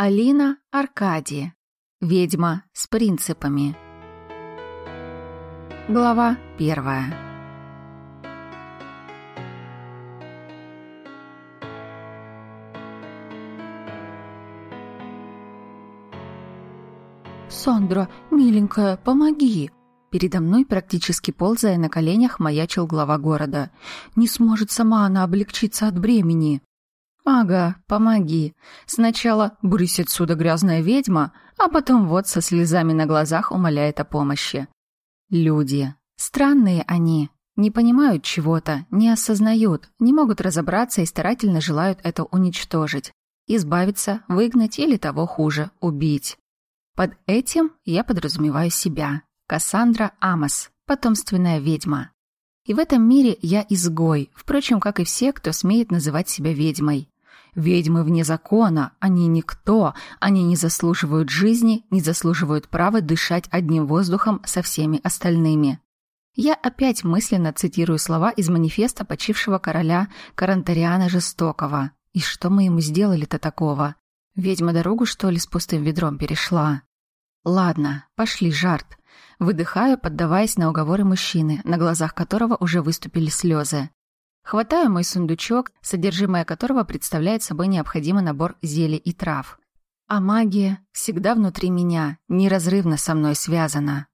Алина Аркадия. Ведьма с принципами. Глава первая. «Сандра, миленькая, помоги!» Передо мной, практически ползая на коленях, маячил глава города. «Не сможет сама она облегчиться от бремени!» «Ага, помоги. Сначала брысь отсюда, грязная ведьма, а потом вот со слезами на глазах умоляет о помощи». Люди. Странные они. Не понимают чего-то, не осознают, не могут разобраться и старательно желают это уничтожить. Избавиться, выгнать или того хуже, убить. Под этим я подразумеваю себя. Кассандра Амос, потомственная ведьма. И в этом мире я изгой, впрочем, как и все, кто смеет называть себя ведьмой. Ведьмы вне закона, они никто, они не заслуживают жизни, не заслуживают права дышать одним воздухом со всеми остальными. Я опять мысленно цитирую слова из манифеста почившего короля Карантариана Жестокого. И что мы ему сделали-то такого? Ведьма дорогу, что ли, с пустым ведром перешла? Ладно, пошли, жарт. Выдыхаю, поддаваясь на уговоры мужчины, на глазах которого уже выступили слезы. Хватаю мой сундучок, содержимое которого представляет собой необходимый набор зелий и трав. А магия всегда внутри меня, неразрывно со мной связана.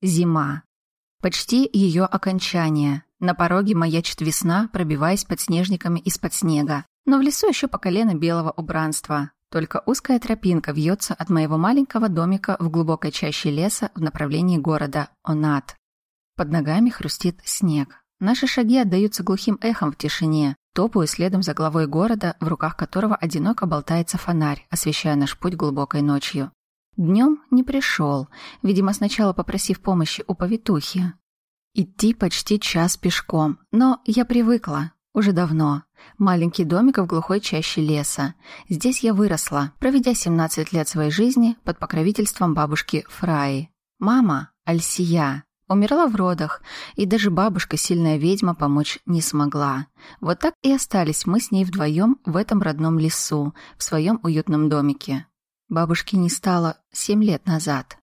Зима. Почти ее окончание. На пороге маячит весна, пробиваясь под снежниками из-под снега. Но в лесу еще по колено белого убранства. Только узкая тропинка вьется от моего маленького домика в глубокой чаще леса в направлении города Онат. Под ногами хрустит снег. Наши шаги отдаются глухим эхом в тишине. Топаю следом за главой города, в руках которого одиноко болтается фонарь, освещая наш путь глубокой ночью. Днем не пришел, видимо, сначала попросив помощи у повитухи. Идти почти час пешком, но я привыкла, уже давно. Маленький домик в глухой чаще леса. Здесь я выросла, проведя 17 лет своей жизни под покровительством бабушки Фраи. Мама – Альсия, Умерла в родах, и даже бабушка, сильная ведьма, помочь не смогла. Вот так и остались мы с ней вдвоем в этом родном лесу, в своем уютном домике. Бабушки не стало семь лет назад.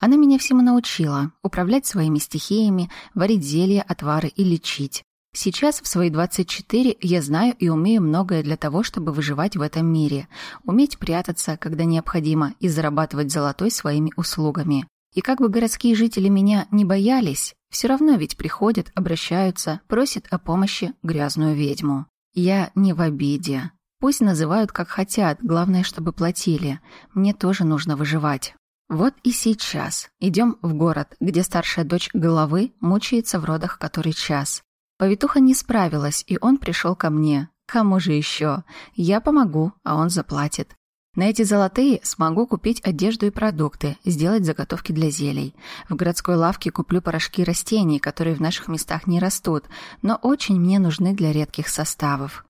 Она меня всему научила — управлять своими стихиями, варить зелья, отвары и лечить. Сейчас, в свои 24, я знаю и умею многое для того, чтобы выживать в этом мире, уметь прятаться, когда необходимо, и зарабатывать золотой своими услугами. И как бы городские жители меня не боялись, все равно ведь приходят, обращаются, просят о помощи грязную ведьму. Я не в обиде. Пусть называют как хотят, главное, чтобы платили. Мне тоже нужно выживать. Вот и сейчас. Идем в город, где старшая дочь головы мучается в родах который час. Повитуха не справилась, и он пришел ко мне. Кому же еще? Я помогу, а он заплатит. На эти золотые смогу купить одежду и продукты, сделать заготовки для зелий. В городской лавке куплю порошки растений, которые в наших местах не растут, но очень мне нужны для редких составов.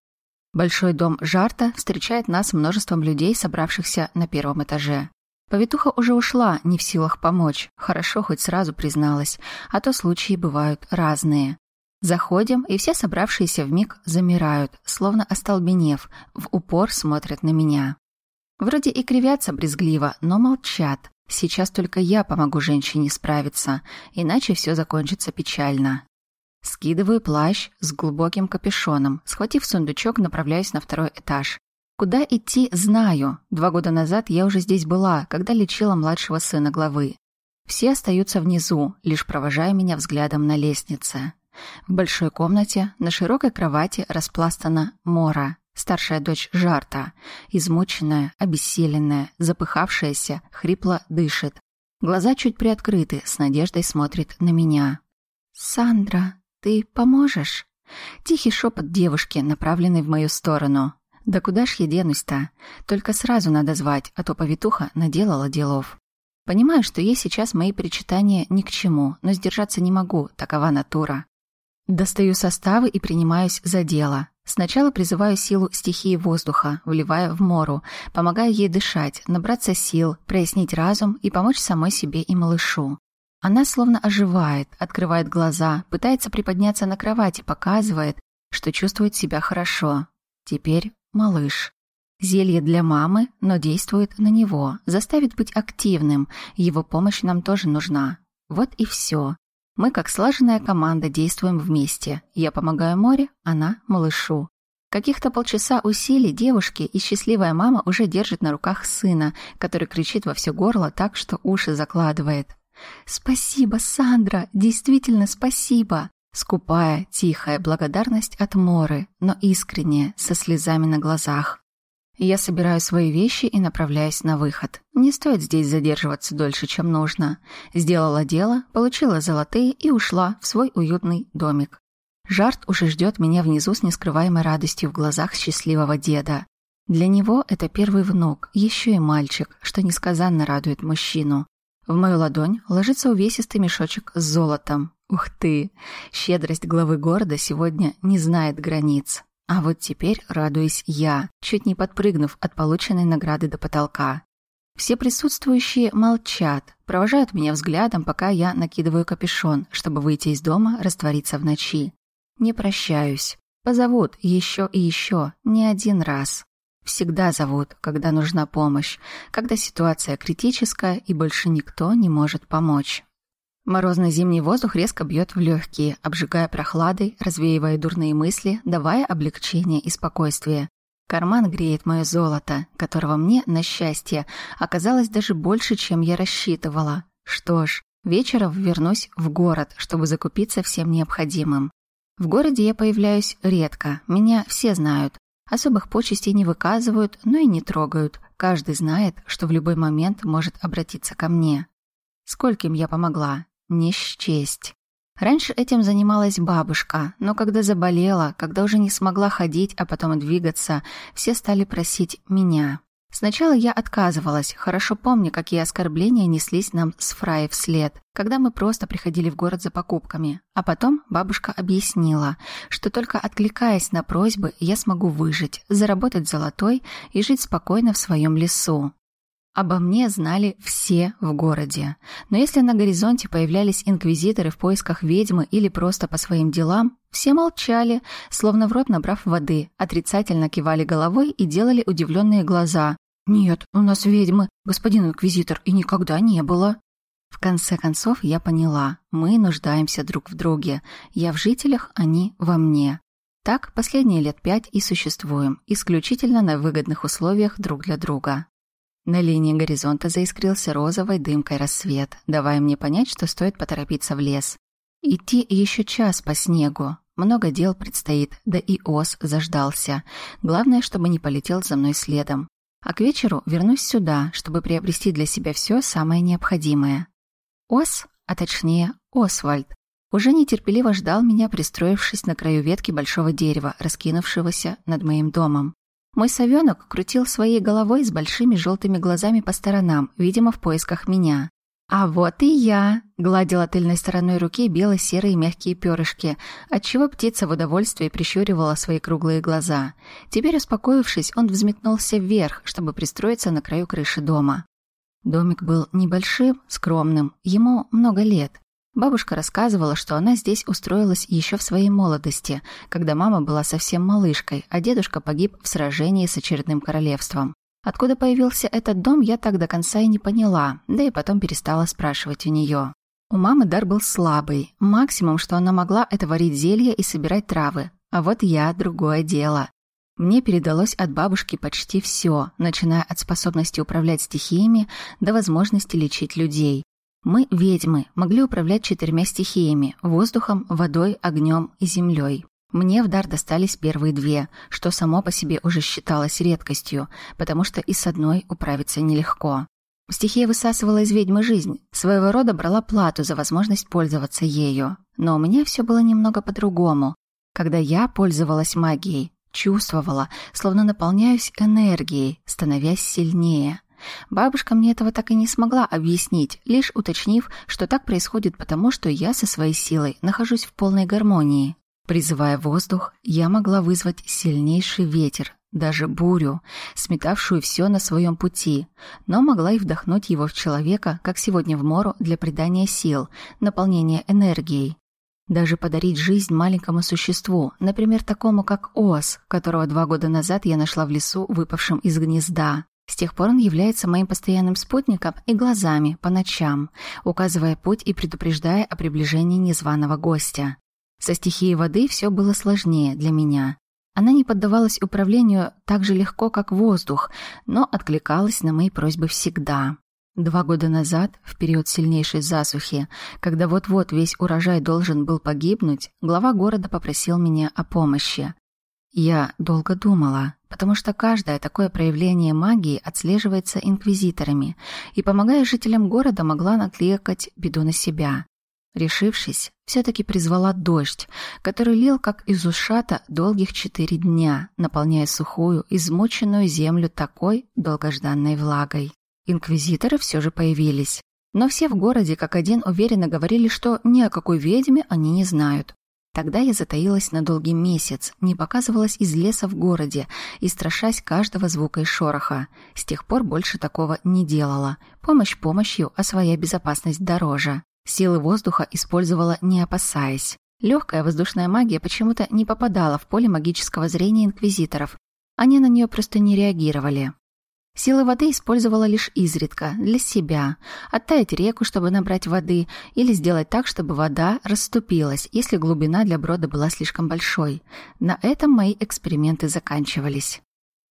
Большой дом Жарта встречает нас множеством людей, собравшихся на первом этаже. Повитуха уже ушла, не в силах помочь. Хорошо, хоть сразу призналась, а то случаи бывают разные. Заходим, и все собравшиеся в миг замирают, словно остолбенев, в упор смотрят на меня. Вроде и кривятся брезгливо, но молчат. Сейчас только я помогу женщине справиться, иначе все закончится печально. Скидываю плащ с глубоким капюшоном, схватив сундучок, направляюсь на второй этаж. Куда идти, знаю. Два года назад я уже здесь была, когда лечила младшего сына главы. Все остаются внизу, лишь провожая меня взглядом на лестнице. В большой комнате на широкой кровати распластана Мора, Старшая дочь Жарта, измученная, обессиленная, запыхавшаяся, хрипло дышит. Глаза чуть приоткрыты, с надеждой смотрит на меня. «Сандра, ты поможешь?» Тихий шепот девушки, направленный в мою сторону. «Да куда ж я денусь-то? Только сразу надо звать, а то повитуха наделала делов». Понимаю, что ей сейчас мои причитания ни к чему, но сдержаться не могу, такова натура. Достаю составы и принимаюсь за дело. Сначала призываю силу стихии воздуха, вливая в Мору, помогая ей дышать, набраться сил, прояснить разум и помочь самой себе и малышу. Она словно оживает, открывает глаза, пытается приподняться на кровати, показывает, что чувствует себя хорошо. Теперь малыш. Зелье для мамы, но действует на него, заставит быть активным. Его помощь нам тоже нужна. Вот и все. Мы, как слаженная команда, действуем вместе. Я помогаю море, она — малышу. Каких-то полчаса усилий девушки и счастливая мама уже держит на руках сына, который кричит во все горло так, что уши закладывает. «Спасибо, Сандра! Действительно спасибо!» Скупая, тихая благодарность от Моры, но искренняя, со слезами на глазах. Я собираю свои вещи и направляюсь на выход. Не стоит здесь задерживаться дольше, чем нужно. Сделала дело, получила золотые и ушла в свой уютный домик. Жарт уже ждет меня внизу с нескрываемой радостью в глазах счастливого деда. Для него это первый внук, еще и мальчик, что несказанно радует мужчину. В мою ладонь ложится увесистый мешочек с золотом. Ух ты! Щедрость главы города сегодня не знает границ. А вот теперь радуюсь я, чуть не подпрыгнув от полученной награды до потолка. Все присутствующие молчат, провожают меня взглядом, пока я накидываю капюшон, чтобы выйти из дома, раствориться в ночи. Не прощаюсь. Позовут еще и еще, не один раз. Всегда зовут, когда нужна помощь, когда ситуация критическая и больше никто не может помочь. Морозный зимний воздух резко бьет в легкие, обжигая прохладой, развеивая дурные мысли, давая облегчение и спокойствие. Карман греет мое золото, которого мне, на счастье, оказалось даже больше, чем я рассчитывала. Что ж, вечером вернусь в город, чтобы закупиться всем необходимым. В городе я появляюсь редко, меня все знают. Особых почестей не выказывают, но и не трогают. Каждый знает, что в любой момент может обратиться ко мне. Скольким я помогла? Не счесть. Раньше этим занималась бабушка, но когда заболела, когда уже не смогла ходить, а потом двигаться, все стали просить меня. Сначала я отказывалась, хорошо помню, какие оскорбления неслись нам с Фраей вслед, когда мы просто приходили в город за покупками. А потом бабушка объяснила, что только откликаясь на просьбы, я смогу выжить, заработать золотой и жить спокойно в своем лесу. Обо мне знали все в городе. Но если на горизонте появлялись инквизиторы в поисках ведьмы или просто по своим делам, все молчали, словно в рот набрав воды, отрицательно кивали головой и делали удивленные глаза, «Нет, у нас ведьмы, господин инквизитор, и никогда не было». В конце концов я поняла, мы нуждаемся друг в друге. Я в жителях, они во мне. Так последние лет пять и существуем, исключительно на выгодных условиях друг для друга. На линии горизонта заискрился розовой дымкой рассвет, давая мне понять, что стоит поторопиться в лес. Идти еще час по снегу. Много дел предстоит, да и ос заждался. Главное, чтобы не полетел за мной следом а к вечеру вернусь сюда, чтобы приобрести для себя все самое необходимое. Ос, а точнее Освальд, уже нетерпеливо ждал меня, пристроившись на краю ветки большого дерева, раскинувшегося над моим домом. Мой совенок крутил своей головой с большими желтыми глазами по сторонам, видимо, в поисках меня. «А вот и я!» — гладила тыльной стороной руки бело-серые мягкие перышки, отчего птица в удовольствии прищуривала свои круглые глаза. Теперь, успокоившись, он взметнулся вверх, чтобы пристроиться на краю крыши дома. Домик был небольшим, скромным, ему много лет. Бабушка рассказывала, что она здесь устроилась еще в своей молодости, когда мама была совсем малышкой, а дедушка погиб в сражении с очередным королевством. Откуда появился этот дом, я так до конца и не поняла, да и потом перестала спрашивать у нее. У мамы дар был слабый. Максимум, что она могла, это варить зелья и собирать травы. А вот я – другое дело. Мне передалось от бабушки почти все, начиная от способности управлять стихиями до возможности лечить людей. Мы, ведьмы, могли управлять четырьмя стихиями – воздухом, водой, огнем и землей. Мне в дар достались первые две, что само по себе уже считалось редкостью, потому что и с одной управиться нелегко. Стихия высасывала из ведьмы жизнь, своего рода брала плату за возможность пользоваться ею. Но у меня все было немного по-другому. Когда я пользовалась магией, чувствовала, словно наполняюсь энергией, становясь сильнее. Бабушка мне этого так и не смогла объяснить, лишь уточнив, что так происходит потому, что я со своей силой нахожусь в полной гармонии. Призывая воздух, я могла вызвать сильнейший ветер, даже бурю, сметавшую все на своем пути, но могла и вдохнуть его в человека, как сегодня в Мору, для придания сил, наполнения энергией. Даже подарить жизнь маленькому существу, например, такому как ос, которого два года назад я нашла в лесу, выпавшем из гнезда. С тех пор он является моим постоянным спутником и глазами по ночам, указывая путь и предупреждая о приближении незваного гостя. Со стихией воды все было сложнее для меня. Она не поддавалась управлению так же легко, как воздух, но откликалась на мои просьбы всегда. Два года назад, в период сильнейшей засухи, когда вот-вот весь урожай должен был погибнуть, глава города попросил меня о помощи. Я долго думала, потому что каждое такое проявление магии отслеживается инквизиторами, и, помогая жителям города, могла накликать беду на себя. Решившись, все-таки призвала дождь, который лил как из ушата долгих четыре дня, наполняя сухую, измученную землю такой долгожданной влагой. Инквизиторы все же появились. Но все в городе как один уверенно говорили, что ни о какой ведьме они не знают. Тогда я затаилась на долгий месяц, не показывалась из леса в городе и страшась каждого звука и шороха. С тех пор больше такого не делала. Помощь помощью, а своя безопасность дороже. Силы воздуха использовала не опасаясь. Легкая воздушная магия почему-то не попадала в поле магического зрения инквизиторов. Они на нее просто не реагировали. Силы воды использовала лишь изредка, для себя. Оттаять реку, чтобы набрать воды, или сделать так, чтобы вода расступилась, если глубина для брода была слишком большой. На этом мои эксперименты заканчивались.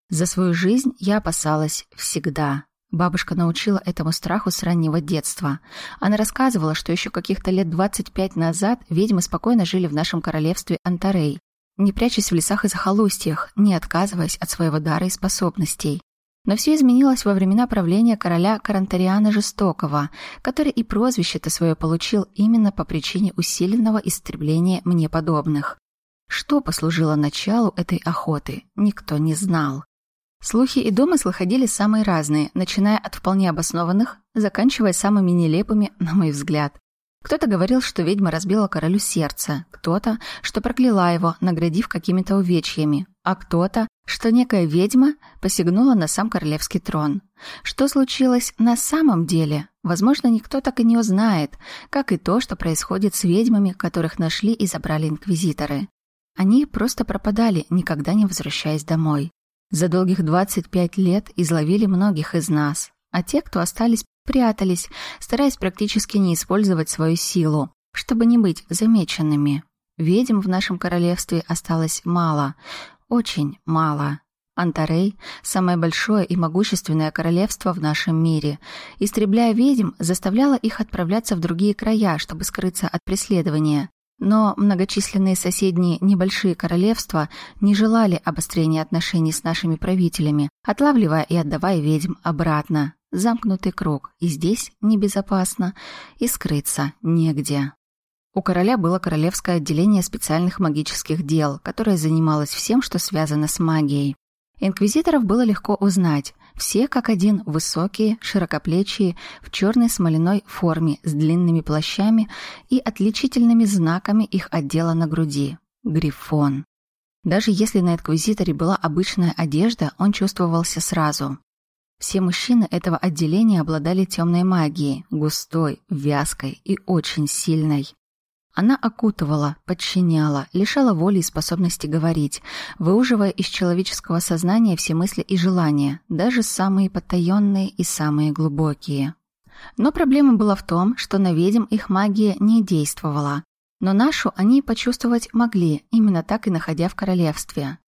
За свою жизнь я опасалась всегда. Бабушка научила этому страху с раннего детства. Она рассказывала, что еще каких-то лет 25 назад ведьмы спокойно жили в нашем королевстве Антарей, не прячась в лесах и захолустьях, не отказываясь от своего дара и способностей. Но все изменилось во времена правления короля Карантариана Жестокого, который и прозвище-то свое получил именно по причине усиленного истребления мне подобных. Что послужило началу этой охоты, никто не знал. Слухи и домыслы ходили самые разные, начиная от вполне обоснованных, заканчивая самыми нелепыми, на мой взгляд. Кто-то говорил, что ведьма разбила королю сердце, кто-то, что прокляла его, наградив какими-то увечьями, а кто-то, что некая ведьма посягнула на сам королевский трон. Что случилось на самом деле, возможно, никто так и не узнает, как и то, что происходит с ведьмами, которых нашли и забрали инквизиторы. Они просто пропадали, никогда не возвращаясь домой. За долгих 25 лет изловили многих из нас, а те, кто остались, прятались, стараясь практически не использовать свою силу, чтобы не быть замеченными. Ведьм в нашем королевстве осталось мало, очень мало. Антарей – самое большое и могущественное королевство в нашем мире. Истребляя ведьм, заставляла их отправляться в другие края, чтобы скрыться от преследования. Но многочисленные соседние небольшие королевства не желали обострения отношений с нашими правителями, отлавливая и отдавая ведьм обратно. Замкнутый круг, и здесь небезопасно, и скрыться негде. У короля было королевское отделение специальных магических дел, которое занималось всем, что связано с магией. Инквизиторов было легко узнать. Все как один высокие, широкоплечие, в черной смоляной форме с длинными плащами и отличительными знаками их отдела на груди. Грифон. Даже если на инквизиторе была обычная одежда, он чувствовался сразу. Все мужчины этого отделения обладали темной магией, густой, вязкой и очень сильной. Она окутывала, подчиняла, лишала воли и способности говорить, выуживая из человеческого сознания все мысли и желания, даже самые потаенные и самые глубокие. Но проблема была в том, что на ведьм их магия не действовала, но нашу они почувствовать могли, именно так и находя в королевстве.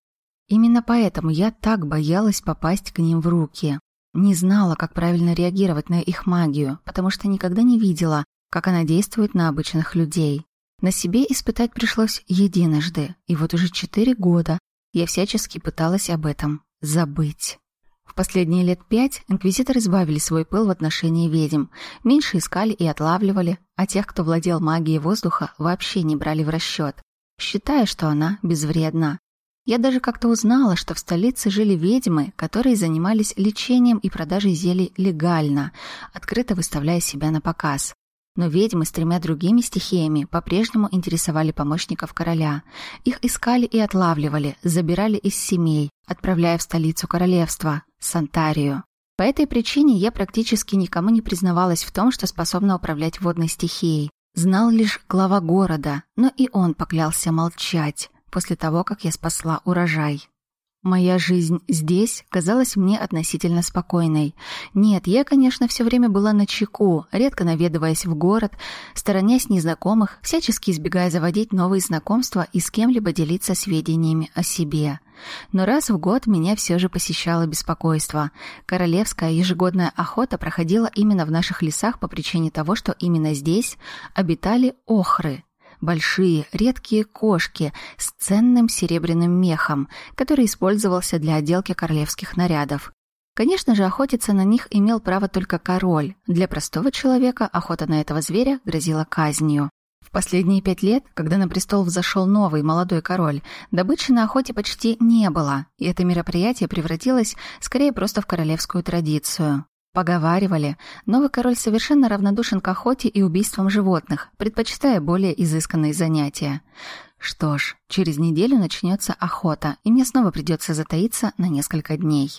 Именно поэтому я так боялась попасть к ним в руки. Не знала, как правильно реагировать на их магию, потому что никогда не видела, как она действует на обычных людей. На себе испытать пришлось единожды, и вот уже четыре года я всячески пыталась об этом забыть. В последние лет пять инквизиторы избавили свой пыл в отношении ведьм, меньше искали и отлавливали, а тех, кто владел магией воздуха, вообще не брали в расчет, считая, что она безвредна. Я даже как-то узнала, что в столице жили ведьмы, которые занимались лечением и продажей зелий легально, открыто выставляя себя на показ. Но ведьмы с тремя другими стихиями по-прежнему интересовали помощников короля. Их искали и отлавливали, забирали из семей, отправляя в столицу королевства – Сантарию. По этой причине я практически никому не признавалась в том, что способна управлять водной стихией. знал лишь глава города, но и он поклялся молчать после того, как я спасла урожай. Моя жизнь здесь казалась мне относительно спокойной. Нет, я, конечно, все время была на чеку, редко наведываясь в город, сторонясь незнакомых, всячески избегая заводить новые знакомства и с кем-либо делиться сведениями о себе. Но раз в год меня все же посещало беспокойство. Королевская ежегодная охота проходила именно в наших лесах по причине того, что именно здесь обитали охры, большие, редкие кошки с ценным серебряным мехом, который использовался для отделки королевских нарядов. Конечно же, охотиться на них имел право только король. Для простого человека охота на этого зверя грозила казнью. В последние пять лет, когда на престол взошел новый молодой король, добычи на охоте почти не было, и это мероприятие превратилось скорее просто в королевскую традицию. Поговаривали, новый король совершенно равнодушен к охоте и убийствам животных, предпочитая более изысканные занятия. Что ж, через неделю начнется охота, и мне снова придется затаиться на несколько дней.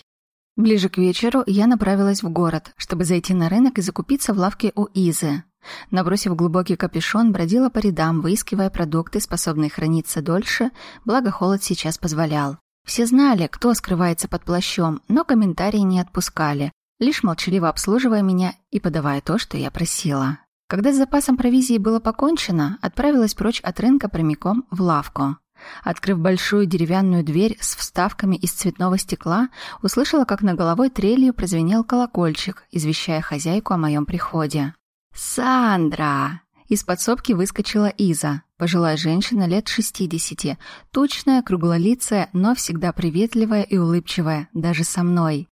Ближе к вечеру я направилась в город, чтобы зайти на рынок и закупиться в лавке у Изы. Набросив глубокий капюшон, бродила по рядам, выискивая продукты, способные храниться дольше, благо холод сейчас позволял. Все знали, кто скрывается под плащом, но комментарии не отпускали, лишь молчаливо обслуживая меня и подавая то, что я просила. Когда с запасом провизии было покончено, отправилась прочь от рынка прямиком в лавку. Открыв большую деревянную дверь с вставками из цветного стекла, услышала, как на головой трелью прозвенел колокольчик, извещая хозяйку о моем приходе. «Сандра!» Из подсобки выскочила Иза, пожилая женщина лет шестидесяти, тучная, круглолицая, но всегда приветливая и улыбчивая, даже со мной.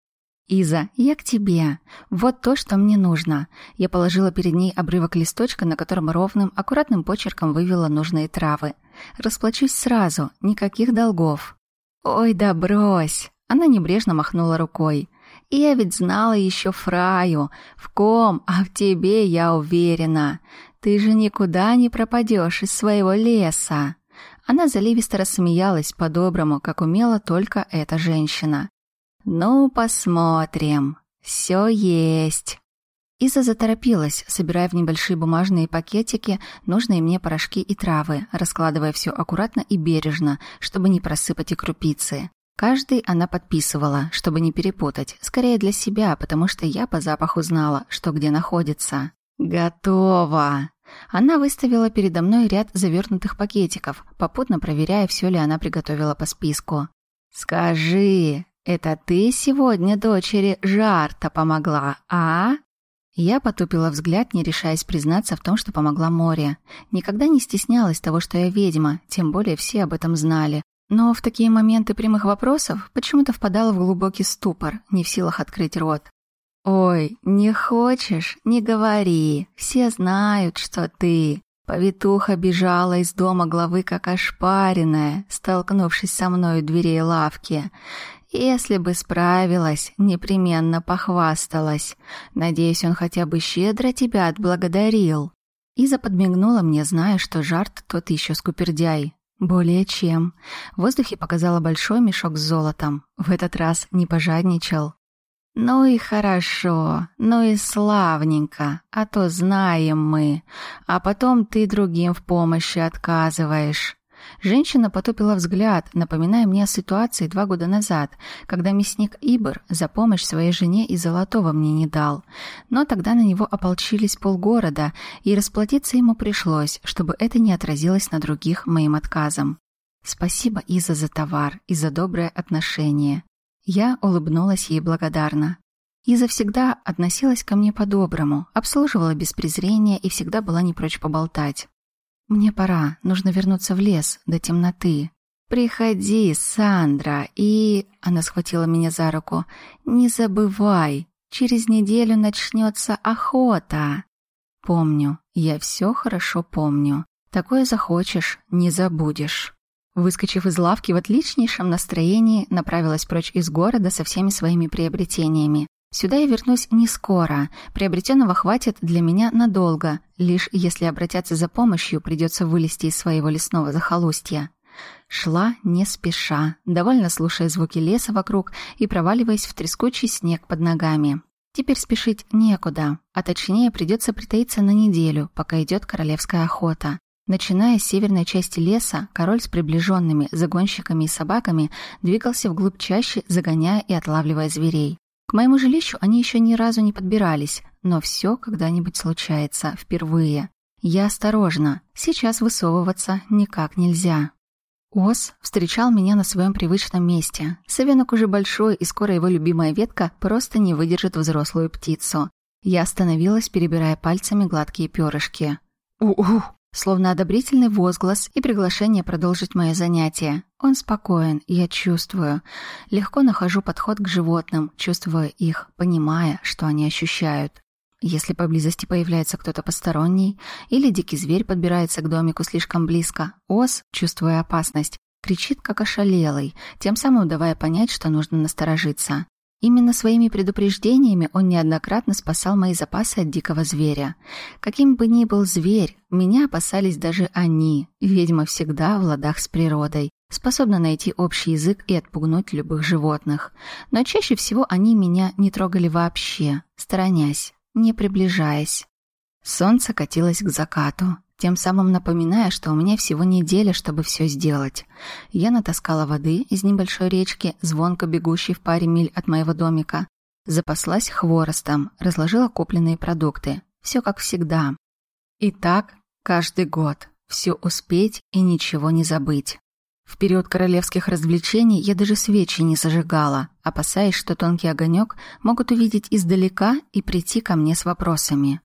«Иза, я к тебе. Вот то, что мне нужно». Я положила перед ней обрывок листочка, на котором ровным, аккуратным почерком вывела нужные травы. «Расплачусь сразу, никаких долгов». «Ой, да брось!» Она небрежно махнула рукой. «Я ведь знала еще Фраю. В ком, а в тебе я уверена. Ты же никуда не пропадешь из своего леса». Она заливисто рассмеялась по-доброму, как умела только эта женщина. «Ну, посмотрим. Все есть». Иза заторопилась, собирая в небольшие бумажные пакетики нужные мне порошки и травы, раскладывая все аккуратно и бережно, чтобы не просыпать и крупицы. Каждый она подписывала, чтобы не перепутать, скорее для себя, потому что я по запаху знала, что где находится. «Готово!» Она выставила передо мной ряд завернутых пакетиков, попутно проверяя, все ли она приготовила по списку. «Скажи, это ты сегодня дочери Жарта помогла, а?» Я потупила взгляд, не решаясь признаться в том, что помогла море. Никогда не стеснялась того, что я ведьма, тем более все об этом знали. Но в такие моменты прямых вопросов почему-то впадала в глубокий ступор, не в силах открыть рот. «Ой, не хочешь? Не говори. Все знают, что ты». Повитуха бежала из дома главы как ошпаренная, столкнувшись со мной у дверей лавки. Если бы справилась, непременно похвасталась. Надеюсь, он хотя бы щедро тебя отблагодарил. Иза подмигнула мне, зная, что жарт тот еще скупердяй. Более чем. В воздухе показала большой мешок с золотом. В этот раз не пожадничал. «Ну и хорошо, ну и славненько, а то знаем мы. А потом ты другим в помощи отказываешь. Женщина потупила взгляд, напоминая мне о ситуации два года назад, когда мясник Ибр за помощь своей жене и золотого мне не дал. Но тогда на него ополчились полгорода, и расплатиться ему пришлось, чтобы это не отразилось на других моим отказом. Спасибо, Иза, за товар и за доброе отношение. Я улыбнулась ей благодарно. Иза всегда относилась ко мне по-доброму, обслуживала без презрения и всегда была не прочь поболтать. «Мне пора, нужно вернуться в лес до темноты». «Приходи, Сандра, и...» Она схватила меня за руку. «Не забывай, через неделю начнется охота». «Помню, я все хорошо помню. Такое захочешь, не забудешь». Выскочив из лавки в отличнейшем настроении, направилась прочь из города со всеми своими приобретениями. Сюда я вернусь не скоро. Приобретенного хватит для меня надолго. Лишь если обратиться за помощью, придется вылезти из своего лесного захолустья. Шла не спеша, довольно слушая звуки леса вокруг и проваливаясь в трескучий снег под ногами. Теперь спешить некуда, а точнее придется притаиться на неделю, пока идет королевская охота. Начиная с северной части леса, король с приближенными загонщиками и собаками двигался вглубь чаще, загоняя и отлавливая зверей. Моему жилищу они еще ни разу не подбирались, но все когда-нибудь случается, впервые. Я осторожна, сейчас высовываться никак нельзя. Ос встречал меня на своем привычном месте. Совенок уже большой, и скоро его любимая ветка просто не выдержит взрослую птицу. Я остановилась, перебирая пальцами гладкие перышки. «У-у!» Словно одобрительный возглас и приглашение продолжить мое занятие. Он спокоен, я чувствую. Легко нахожу подход к животным, чувствуя их, понимая, что они ощущают. Если поблизости появляется кто-то посторонний или дикий зверь подбирается к домику слишком близко, ос, чувствуя опасность, кричит как ошалелый, тем самым давая понять, что нужно насторожиться. Именно своими предупреждениями он неоднократно спасал мои запасы от дикого зверя. Каким бы ни был зверь, меня опасались даже они. Ведьма всегда в ладах с природой, способна найти общий язык и отпугнуть любых животных. Но чаще всего они меня не трогали вообще, сторонясь не приближаясь. Солнце катилось к закату, тем самым напоминая, что у меня всего неделя, чтобы все сделать. Я натаскала воды из небольшой речки, звонко бегущей в паре миль от моего домика. Запаслась хворостом, разложила купленные продукты. Все как всегда. И так каждый год. Все успеть и ничего не забыть. В период королевских развлечений я даже свечи не зажигала, опасаясь, что тонкий огонек могут увидеть издалека и прийти ко мне с вопросами.